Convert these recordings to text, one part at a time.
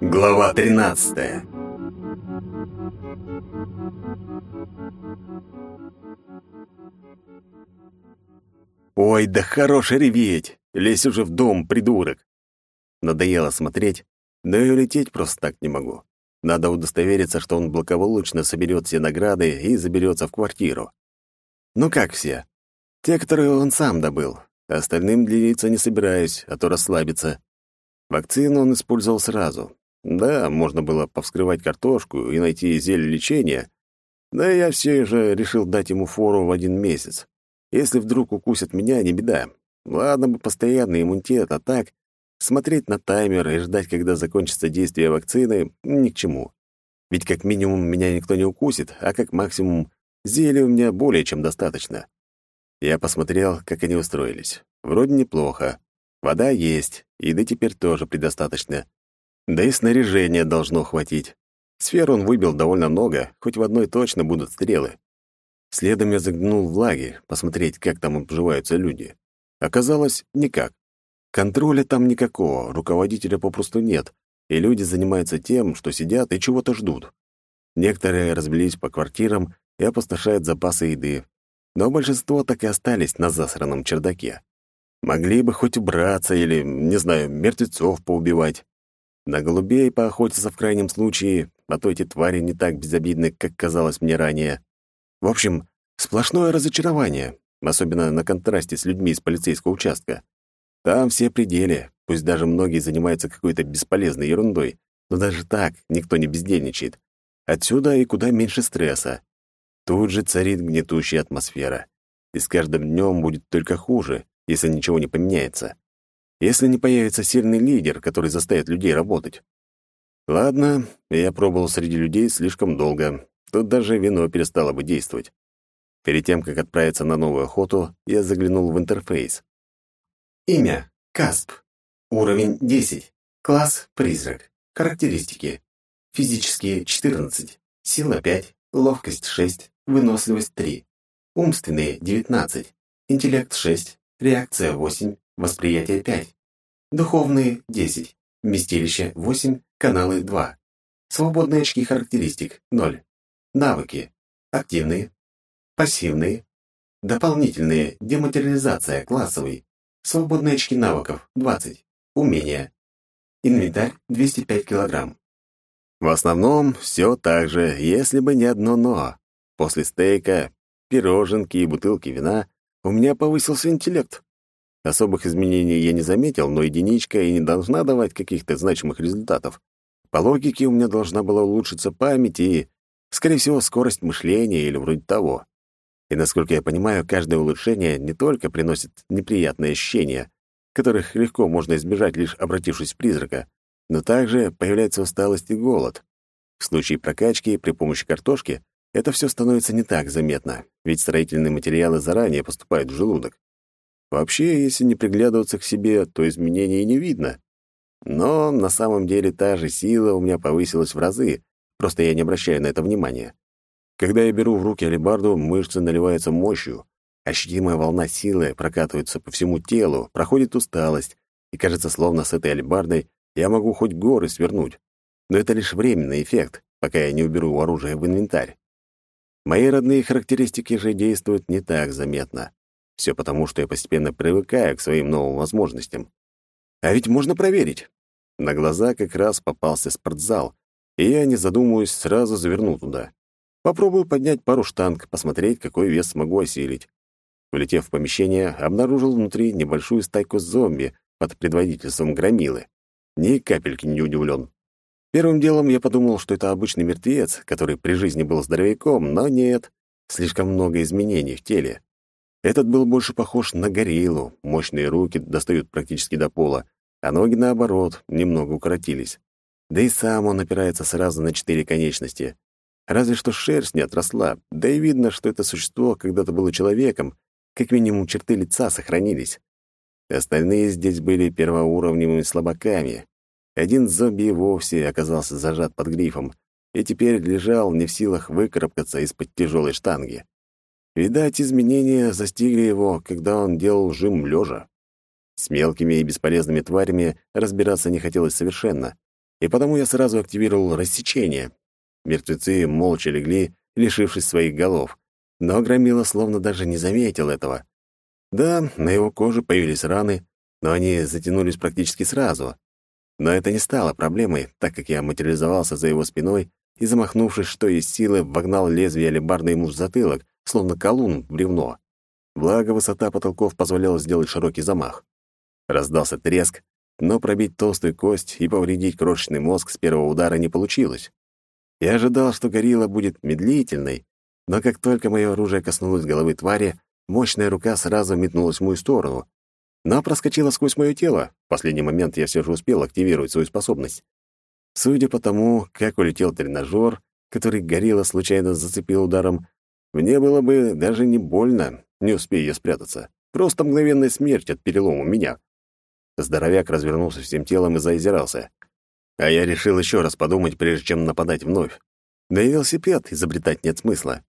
Глава 13 Ой, да хорош реветь! Лезь уже в дом, придурок! Надоело смотреть, да и улететь просто так не могу. Надо удостовериться, что он благополучно соберет все награды и заберется в квартиру. Ну как все? Те, которые он сам добыл. Остальным делиться не собираюсь, а то расслабиться. Вакцину он использовал сразу. Да, можно было повскрывать картошку и найти зелье лечения, да я все же решил дать ему фору в один месяц. Если вдруг укусят меня, не беда. Ладно бы постоянный иммунитет, а так смотреть на таймер и ждать, когда закончится действие вакцины, ни к чему. Ведь как минимум меня никто не укусит, а как максимум зелья у меня более чем достаточно. Я посмотрел, как они устроились. Вроде неплохо. Вода есть, еды теперь тоже предостаточно. Да и снаряжения должно хватить. Сфер он выбил довольно много, хоть в одной точно будут стрелы. Следом я заглянул в лагерь, посмотреть, как там обживаются люди. Оказалось, никак. Контроля там никакого, руководителя попросту нет, и люди занимаются тем, что сидят и чего-то ждут. Некоторые разбились по квартирам и опустошают запасы еды, но большинство так и остались на засранном чердаке. Могли бы хоть убраться или, не знаю, мертвецов поубивать. На голубей поохотиться в крайнем случае, а то эти твари не так безобидны, как казалось мне ранее. В общем, сплошное разочарование, особенно на контрасте с людьми из полицейского участка. Там все пределы, пусть даже многие занимаются какой-то бесполезной ерундой, но даже так никто не бездельничает. Отсюда и куда меньше стресса. Тут же царит гнетущая атмосфера. И с каждым днем будет только хуже, если ничего не поменяется. Если не появится сильный лидер, который заставит людей работать. Ладно, я пробовал среди людей слишком долго. Тут даже вино перестало бы действовать. Перед тем, как отправиться на новую охоту, я заглянул в интерфейс. Имя — Касп. Уровень 10. Класс — Призрак. Характеристики. Физические — 14. Сила — 5. Ловкость — 6. Выносливость — 3. Умственные — 19. Интеллект — 6. Реакция — 8. Восприятие — 5. Духовные — 10. Вместилище — 8. Каналы 2. Свободные очки характеристик 0. Навыки. Активные. Пассивные. Дополнительные. Дематериализация. Классовый. Свободные очки навыков 20. Умения. Инвентарь 205 килограмм. В основном все так же, если бы не одно «но». После стейка, пироженки и бутылки вина у меня повысился интеллект. Особых изменений я не заметил, но единичка и не должна давать каких-то значимых результатов. По логике, у меня должна была улучшиться память и, скорее всего, скорость мышления или вроде того. И, насколько я понимаю, каждое улучшение не только приносит неприятные ощущения, которых легко можно избежать, лишь обратившись в призрака, но также появляется усталость и голод. В случае прокачки при помощи картошки это все становится не так заметно, ведь строительные материалы заранее поступают в желудок. Вообще, если не приглядываться к себе, то изменений не видно. Но на самом деле та же сила у меня повысилась в разы, просто я не обращаю на это внимания. Когда я беру в руки алебарду, мышцы наливаются мощью, ощутимая волна силы прокатывается по всему телу, проходит усталость, и кажется, словно с этой алебардой я могу хоть горы свернуть. Но это лишь временный эффект, пока я не уберу оружие в инвентарь. Мои родные характеристики же действуют не так заметно. Все потому, что я постепенно привыкаю к своим новым возможностям. А ведь можно проверить. На глаза как раз попался спортзал, и я, не задумываясь, сразу завернул туда. Попробую поднять пару штанг, посмотреть, какой вес смогу осилить. Влетев в помещение, обнаружил внутри небольшую стайку зомби под предводительством громилы. Ни капельки не удивлен. Первым делом я подумал, что это обычный мертвец, который при жизни был здоровяком, но нет, слишком много изменений в теле. Этот был больше похож на гориллу, мощные руки достают практически до пола, а ноги, наоборот, немного укоротились. Да и сам он опирается сразу на четыре конечности. Разве что шерсть не отросла, да и видно, что это существо когда-то было человеком, как минимум черты лица сохранились. Остальные здесь были первоуровневыми слабаками. Один зомби и вовсе оказался зажат под грифом и теперь лежал не в силах выкарабкаться из-под тяжелой штанги. Видать, изменения застигли его, когда он делал жим лежа. С мелкими и бесполезными тварями разбираться не хотелось совершенно, и потому я сразу активировал рассечение. Мертвецы молча легли, лишившись своих голов, но Громила словно даже не заметил этого. Да, на его коже появились раны, но они затянулись практически сразу. Но это не стало проблемой, так как я материализовался за его спиной и, замахнувшись, что из силы, вогнал лезвие алебарды ему в затылок, словно колун в бревно. Благо, высота потолков позволяла сделать широкий замах. Раздался треск, но пробить толстую кость и повредить крошечный мозг с первого удара не получилось. Я ожидал, что горилла будет медлительной, но как только мое оружие коснулось головы твари, мощная рука сразу метнулась в мою сторону, но проскочила сквозь мое тело. В последний момент я все же успел активировать свою способность. Судя по тому, как улетел тренажер, который горилла случайно зацепил ударом, мне было бы даже не больно, не успею я спрятаться. Просто мгновенная смерть от перелома меня. Здоровяк развернулся всем телом и заозирался. А я решил еще раз подумать, прежде чем нападать вновь. Да и велосипед изобретать нет смысла.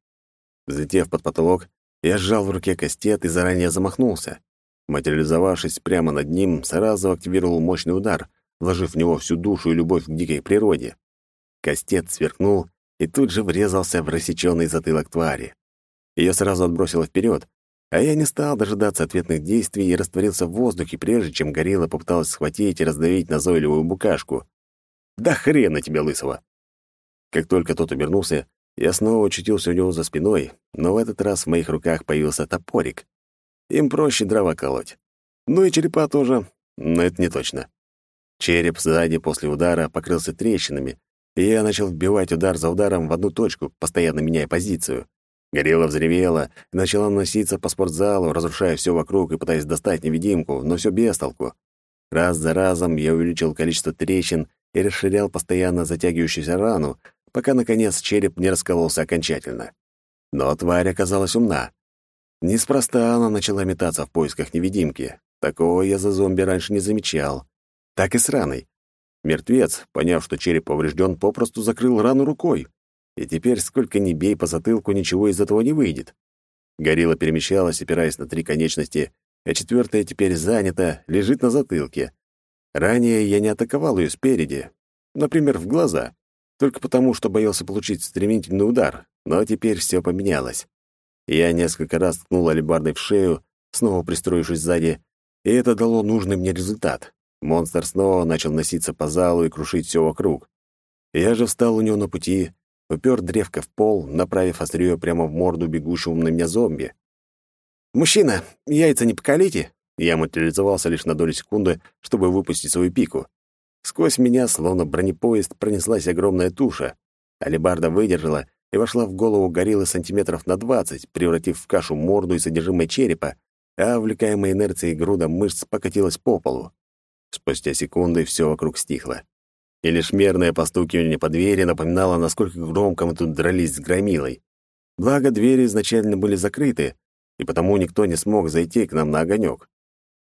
Взлетев под потолок, я сжал в руке кастет и заранее замахнулся. Материализовавшись прямо над ним, сразу активировал мощный удар, вложив в него всю душу и любовь к дикой природе. Кастет сверкнул и тут же врезался в рассеченный затылок твари. Ее сразу отбросило вперед, а я не стал дожидаться ответных действий и растворился в воздухе, прежде чем горилла попыталась схватить и раздавить назойливую букашку. «Да хрена тебе, лысого!» Как только тот обернулся, я снова очутился у него за спиной, но в этот раз в моих руках появился топорик. Им проще дрова колоть. Ну и черепа тоже, но это не точно. Череп сзади после удара покрылся трещинами, и я начал вбивать удар за ударом в одну точку, постоянно меняя позицию. Горилла взревела и начала носиться по спортзалу, разрушая все вокруг и пытаясь достать невидимку, но все без толку. Раз за разом я увеличил количество трещин и расширял постоянно затягивающуюся рану, пока, наконец, череп не раскололся окончательно. Но тварь оказалась умна. Неспроста она начала метаться в поисках невидимки. Такого я за зомби раньше не замечал. Так и с раной. Мертвец, поняв, что череп поврежден, попросту закрыл рану рукой. И теперь, сколько ни бей по затылку, ничего из этого не выйдет. Горилла перемещалась, опираясь на три конечности, а четвертая теперь занята, лежит на затылке. Ранее я не атаковал ее спереди, например, в глаза, только потому, что боялся получить стремительный удар, но теперь все поменялось. Я несколько раз ткнул алебардой в шею, снова пристроившись сзади, и это дало нужный мне результат. Монстр снова начал носиться по залу и крушить все вокруг. Я же встал у него на пути, упер древко в пол, направив острие прямо в морду бегущему на меня зомби. «Мужчина, яйца не покалите!» Я материализовался лишь на долю секунды, чтобы выпустить свою пику. Сквозь меня, словно бронепоезд, пронеслась огромная туша. Алибарда выдержала и вошла в голову гориллы сантиметров на двадцать, превратив в кашу морду и содержимое черепа, а, увлекаемая инерцией груда мышц, покатилась по полу. Спустя секунды все вокруг стихло. И лишь мерное постукивание по двери напоминало, насколько громко мы тут дрались с громилой. Благо, двери изначально были закрыты, и потому никто не смог зайти к нам на огонек.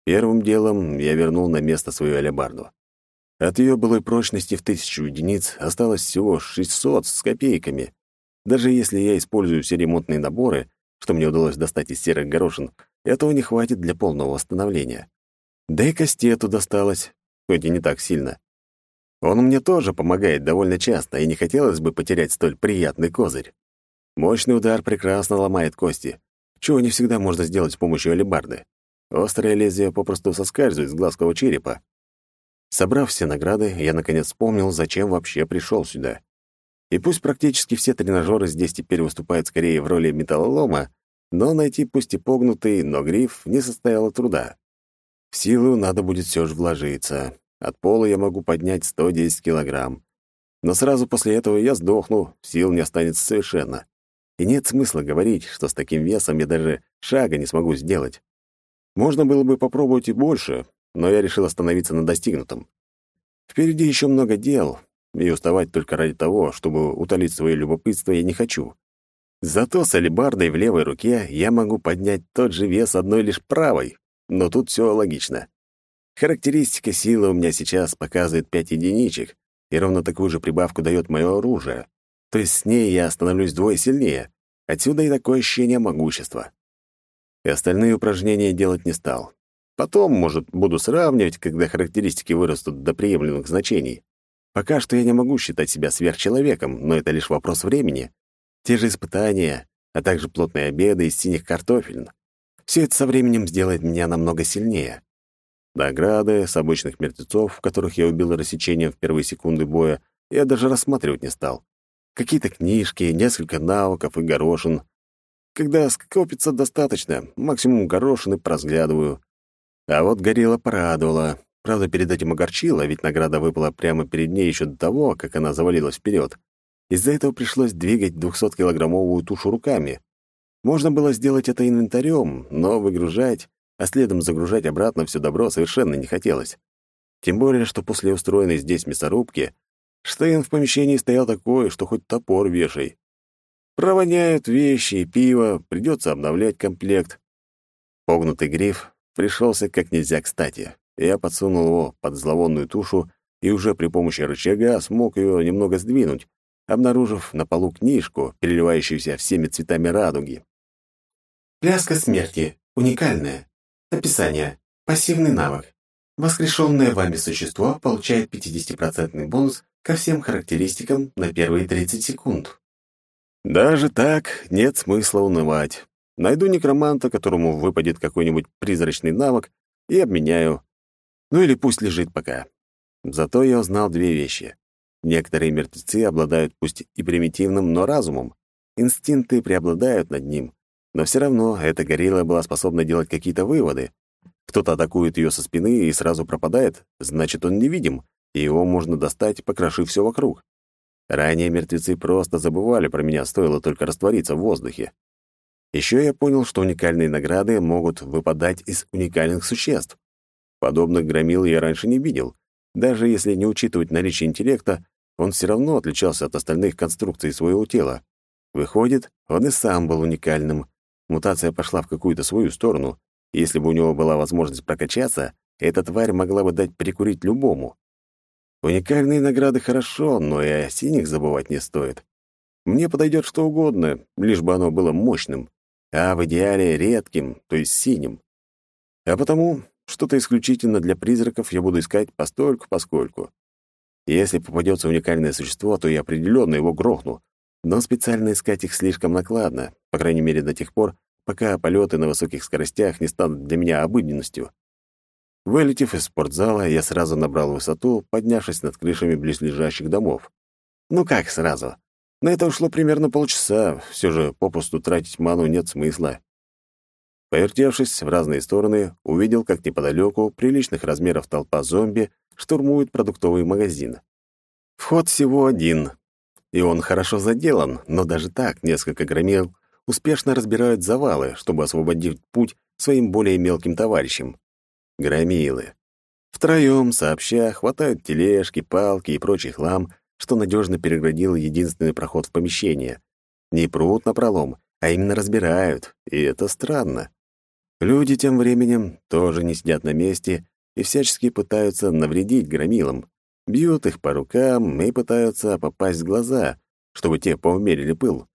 Первым делом я вернул на место свою алебарду. От ее былой прочности в тысячу единиц осталось всего 600 с копейками. Даже если я использую все ремонтные наборы, что мне удалось достать из серых горошин, этого не хватит для полного восстановления. Да и кастету досталось, хоть и не так сильно. Он мне тоже помогает довольно часто, и не хотелось бы потерять столь приятный козырь. Мощный удар прекрасно ломает кости, чего не всегда можно сделать с помощью алебарды. Острое лезвие попросту соскальзывает с гладкого черепа. Собрав все награды, я наконец вспомнил, зачем вообще пришел сюда. И пусть практически все тренажеры здесь теперь выступают скорее в роли металлолома, но найти пусть и погнутый, но гриф не составило труда. В силу надо будет все же вложиться. От пола я могу поднять 110 килограмм. Но сразу после этого я сдохну, сил не останется совершенно. И нет смысла говорить, что с таким весом я даже шага не смогу сделать. Можно было бы попробовать и больше, но я решил остановиться на достигнутом. Впереди еще много дел, и уставать только ради того, чтобы утолить свое любопытство, я не хочу. Зато с алебардой в левой руке я могу поднять тот же вес одной лишь правой, но тут все логично. Характеристика силы у меня сейчас показывает 5 единичек, и ровно такую же прибавку дает мое оружие. То есть с ней я становлюсь вдвое сильнее. Отсюда и такое ощущение могущества. И остальные упражнения делать не стал. Потом, может, буду сравнивать, когда характеристики вырастут до приемлемых значений. Пока что я не могу считать себя сверхчеловеком, но это лишь вопрос времени. Те же испытания, а также плотные обеды из синих картофелин. Все это со временем сделает меня намного сильнее. Награды с обычных мертвецов, которых я убил рассечением в первые секунды боя, я даже рассматривать не стал. Какие-то книжки, несколько навыков и горошин. Когда скопится достаточно, максимум горошины прозглядываю. А вот горилла порадовала. Правда, перед этим огорчила, ведь награда выпала прямо перед ней еще до того, как она завалилась вперед. Из-за этого пришлось двигать 200-килограммовую тушу руками. Можно было сделать это инвентарем, но выгружать, а следом загружать обратно все добро совершенно не хотелось. Тем более, что после устроенной здесь мясорубки Штейн в помещении стоял такой, что хоть топор вешай. Провоняют вещи и пиво, придется обновлять комплект. Погнутый гриф пришелся как нельзя кстати. Я подсунул его под зловонную тушу и уже при помощи рычага смог ее немного сдвинуть, обнаружив на полу книжку, переливающуюся всеми цветами радуги. «Пляска смерти. Уникальная. Описание. Пассивный навык. Воскрешенное вами существо получает 50% бонус ко всем характеристикам на первые 30 секунд. Даже так нет смысла унывать. Найду некроманта, которому выпадет какой-нибудь призрачный навык, и обменяю. Ну или пусть лежит пока. Зато я узнал две вещи. Некоторые мертвецы обладают пусть и примитивным, но разумом. Инстинкты преобладают над ним. Но все равно эта горилла была способна делать какие-то выводы. Кто-то атакует ее со спины и сразу пропадает, значит, он невидим, и его можно достать, покрошив все вокруг. Ранее мертвецы просто забывали про меня, стоило только раствориться в воздухе. Еще я понял, что уникальные награды могут выпадать из уникальных существ. Подобных громил я раньше не видел. Даже если не учитывать наличие интеллекта, он все равно отличался от остальных конструкций своего тела. Выходит, он и сам был уникальным. Мутация пошла в какую-то свою сторону. Если бы у него была возможность прокачаться, эта тварь могла бы дать прикурить любому. Уникальные награды хорошо, но и о синих забывать не стоит. Мне подойдет что угодно, лишь бы оно было мощным, а в идеале редким, то есть синим. А потому что-то исключительно для призраков я буду искать постольку-поскольку. Если попадется уникальное существо, то я определенно его грохну. Но специально искать их слишком накладно, по крайней мере до тех пор, пока полеты на высоких скоростях не станут для меня обыденностью. Вылетев из спортзала, я сразу набрал высоту, поднявшись над крышами близлежащих домов. Ну как сразу? На это ушло примерно полчаса, все же попусту тратить ману нет смысла. Повертевшись в разные стороны, увидел, как неподалеку приличных размеров толпа зомби штурмует продуктовый магазин. Вход всего один, и он хорошо заделан, но даже так несколько громил успешно разбирают завалы, чтобы освободить путь своим более мелким товарищам. Громилы. Втроем, сообща, хватают тележки, палки и прочий хлам, что надежно переградил единственный проход в помещение. Не прут на пролом, а именно разбирают, и это странно. Люди тем временем тоже не сидят на месте и всячески пытаются навредить громилам. Бьют их по рукам и пытаются попасть в глаза, чтобы те поумерили пыл.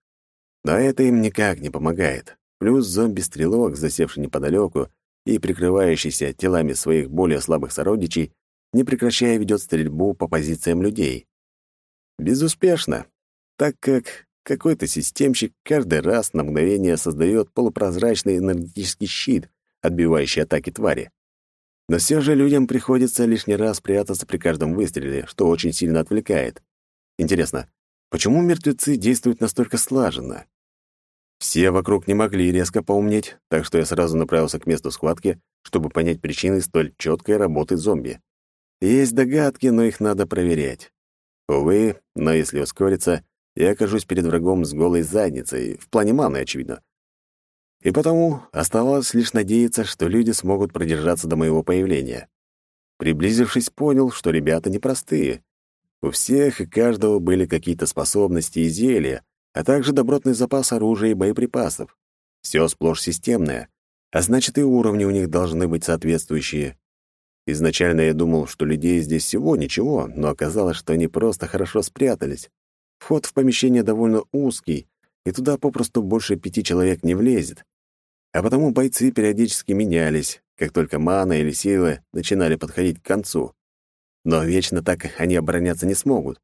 Но это им никак не помогает. Плюс зомби-стрелок, засевший неподалеку, и прикрывающийся телами своих более слабых сородичей, не прекращая ведет стрельбу по позициям людей. Безуспешно, так как какой-то системщик каждый раз на мгновение создает полупрозрачный энергетический щит, отбивающий атаки твари. Но все же людям приходится лишний раз прятаться при каждом выстреле, что очень сильно отвлекает. Интересно, почему мертвецы действуют настолько слаженно? Все вокруг не могли резко поумнеть, так что я сразу направился к месту схватки, чтобы понять причины столь четкой работы зомби. Есть догадки, но их надо проверять. Увы, но если ускориться, я окажусь перед врагом с голой задницей, в плане маны, очевидно. И потому оставалось лишь надеяться, что люди смогут продержаться до моего появления. Приблизившись, понял, что ребята непростые. У всех и каждого были какие-то способности и зелья, а также добротный запас оружия и боеприпасов. Все сплошь системное, а значит, и уровни у них должны быть соответствующие. Изначально я думал, что людей здесь всего ничего, но оказалось, что они просто хорошо спрятались. Вход в помещение довольно узкий, и туда попросту больше пяти человек не влезет. А потому бойцы периодически менялись, как только мана или силы начинали подходить к концу. Но вечно так они обороняться не смогут.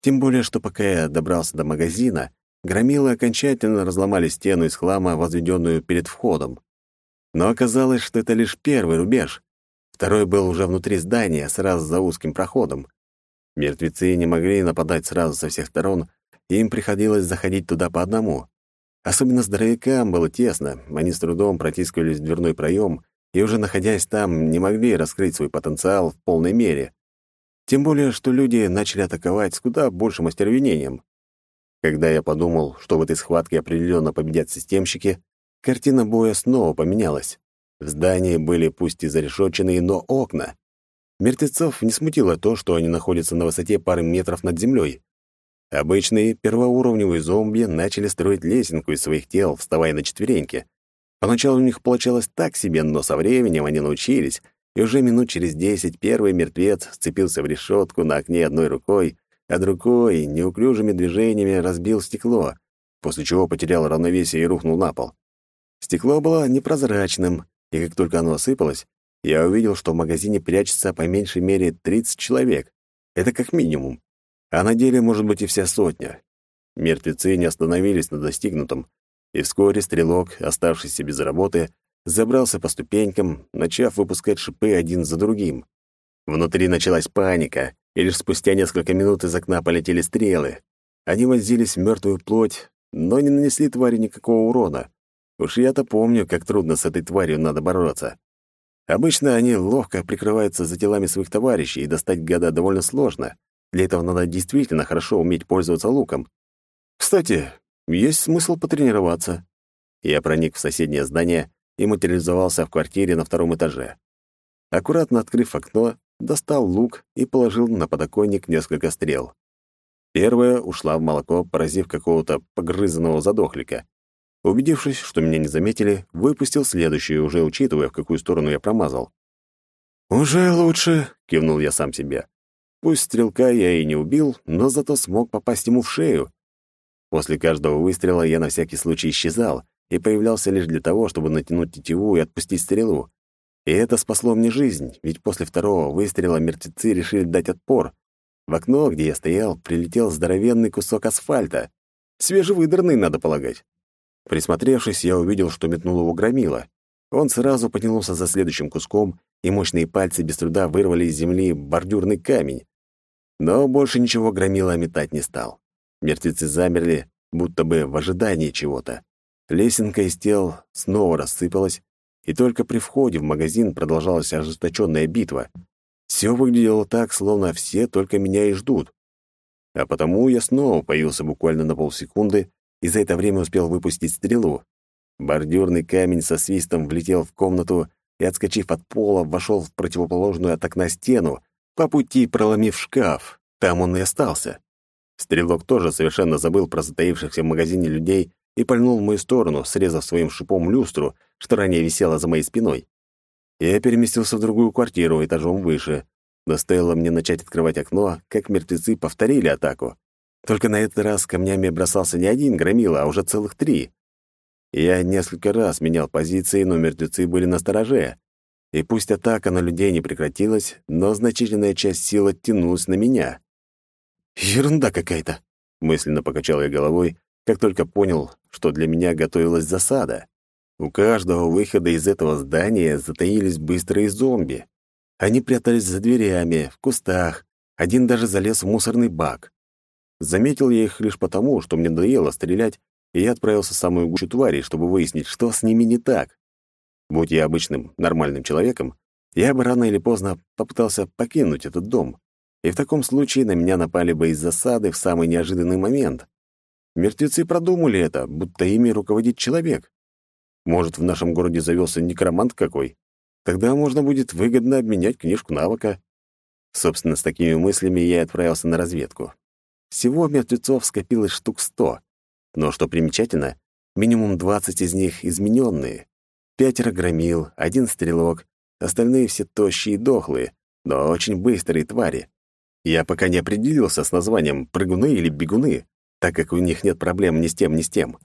Тем более, что пока я добрался до магазина, громилы окончательно разломали стену из хлама, возведенную перед входом. Но оказалось, что это лишь первый рубеж. Второй был уже внутри здания, сразу за узким проходом. Мертвецы не могли нападать сразу со всех сторон, и им приходилось заходить туда по одному. Особенно здоровякам было тесно, они с трудом протискивались в дверной проем и уже находясь там, не могли раскрыть свой потенциал в полной мере. Тем более, что люди начали атаковать с куда большим остервенением. Когда я подумал, что в этой схватке определенно победят системщики, картина боя снова поменялась. В здании были пусть и зарешоченные, но окна. Мертвецов не смутило то, что они находятся на высоте пары метров над землей. Обычные первоуровневые зомби начали строить лесенку из своих тел, вставая на четвереньки. Поначалу у них получалось так себе, но со временем они научились, и уже минут через десять первый мертвец сцепился в решетку на окне одной рукой, а другой неуклюжими движениями разбил стекло, после чего потерял равновесие и рухнул на пол. Стекло было непрозрачным, и как только оно осыпалось, я увидел, что в магазине прячется по меньшей мере 30 человек. Это как минимум. А на деле может быть и вся сотня. Мертвецы не остановились на достигнутом, и вскоре стрелок, оставшийся без работы, забрался по ступенькам, начав выпускать шипы один за другим. Внутри началась паника, и лишь спустя несколько минут из окна полетели стрелы. Они вонзились в мертвую плоть, но не нанесли твари никакого урона. Уж я-то помню, как трудно с этой тварью надо бороться. Обычно они ловко прикрываются за телами своих товарищей, и достать гада довольно сложно. Для этого надо действительно хорошо уметь пользоваться луком. Кстати, есть смысл потренироваться. Я проник в соседнее здание и материализовался в квартире на втором этаже. Аккуратно открыв окно, достал лук и положил на подоконник несколько стрел. Первая ушла в молоко, поразив какого-то погрызанного задохлика. Убедившись, что меня не заметили, выпустил следующую, уже учитывая, в какую сторону я промазал. «Уже лучше», — кивнул я сам себе. Пусть стрелка я и не убил, но зато смог попасть ему в шею. После каждого выстрела я на всякий случай исчезал и появлялся лишь для того, чтобы натянуть тетиву и отпустить стрелу. И это спасло мне жизнь, ведь после второго выстрела мертвецы решили дать отпор. В окно, где я стоял, прилетел здоровенный кусок асфальта. Свежевыдранный, надо полагать. Присмотревшись, я увидел, что метнул его громила. Он сразу потянулся за следующим куском, и мощные пальцы без труда вырвали из земли бордюрный камень. Но больше ничего громила метать не стал. Мертвецы замерли, будто бы в ожидании чего-то. Лесенка из тел снова рассыпалась, и только при входе в магазин продолжалась ожесточенная битва. Все выглядело так, словно все только меня и ждут. А потому я снова появился буквально на полсекунды и за это время успел выпустить стрелу. Бордюрный камень со свистом влетел в комнату и, отскочив от пола, вошел в противоположную от окна стену, по пути проломив шкаф. Там он и остался. Стрелок тоже совершенно забыл про затаившихся в магазине людей и пальнул в мою сторону, срезав своим шипом люстру, что ранее висела за моей спиной. Я переместился в другую квартиру, этажом выше. Но стоило мне начать открывать окно, как мертвецы повторили атаку. Только на этот раз камнями бросался не один громила, а уже целых три. Я несколько раз менял позиции, но мертвецы были на стороже. И пусть атака на людей не прекратилась, но значительная часть сил оттянулась на меня. «Ерунда какая-то», — мысленно покачал я головой, как только понял, что для меня готовилась засада. У каждого выхода из этого здания затаились быстрые зомби. Они прятались за дверями, в кустах, один даже залез в мусорный бак. Заметил я их лишь потому, что мне надоело стрелять, и я отправился в самую гущу тварей, чтобы выяснить, что с ними не так. Будь я обычным, нормальным человеком, я бы рано или поздно попытался покинуть этот дом. И в таком случае на меня напали бы из засады в самый неожиданный момент. Мертвецы продумали это, будто ими руководит человек. Может, в нашем городе завелся некромант какой? Тогда можно будет выгодно обменять книжку навыка. Собственно, с такими мыслями я и отправился на разведку. Всего мертвецов скопилось штук сто. Но, что примечательно, минимум двадцать из них измененные. Пятеро громил, один стрелок, остальные все тощие и дохлые, но очень быстрые твари. Я пока не определился с названием «прыгуны» или «бегуны», так как у них нет проблем ни с тем, ни с тем.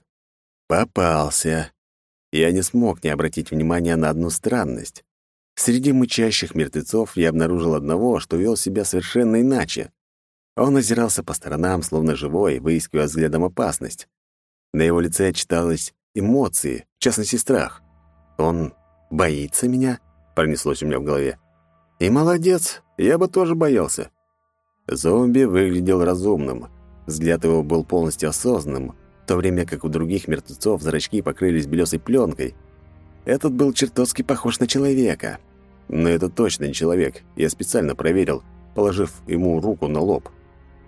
Попался. Я не смог не обратить внимания на одну странность. Среди мычащих мертвецов я обнаружил одного, что вел себя совершенно иначе. Он озирался по сторонам, словно живой, выискивая взглядом опасность. На его лице читалось эмоции, в частности, страх. «Он боится меня?» — пронеслось у меня в голове. «И молодец, я бы тоже боялся». Зомби выглядел разумным. Взгляд его был полностью осознанным, в то время как у других мертвецов зрачки покрылись белесой пленкой. Этот был чертовски похож на человека. Но это точно не человек, я специально проверил, положив ему руку на лоб.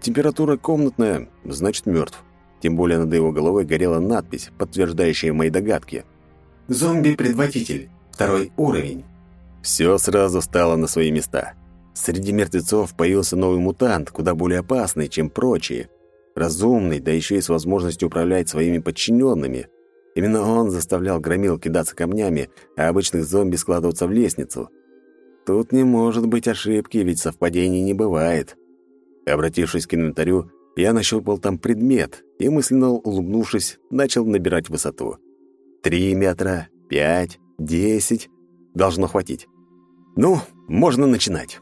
Температура комнатная, значит, мертв. Тем более над его головой горела надпись, подтверждающая мои догадки. «Зомби-предводитель. Второй уровень». Все сразу стало на свои места. Среди мертвецов появился новый мутант, куда более опасный, чем прочие. Разумный, да еще и с возможностью управлять своими подчиненными. Именно он заставлял громил кидаться камнями, а обычных зомби складываться в лестницу. Тут не может быть ошибки, ведь совпадений не бывает. Обратившись к инвентарю, я нащупал там предмет и, мысленно улыбнувшись, начал набирать высоту. Три метра, пять, десять. Должно хватить. Ну, можно начинать.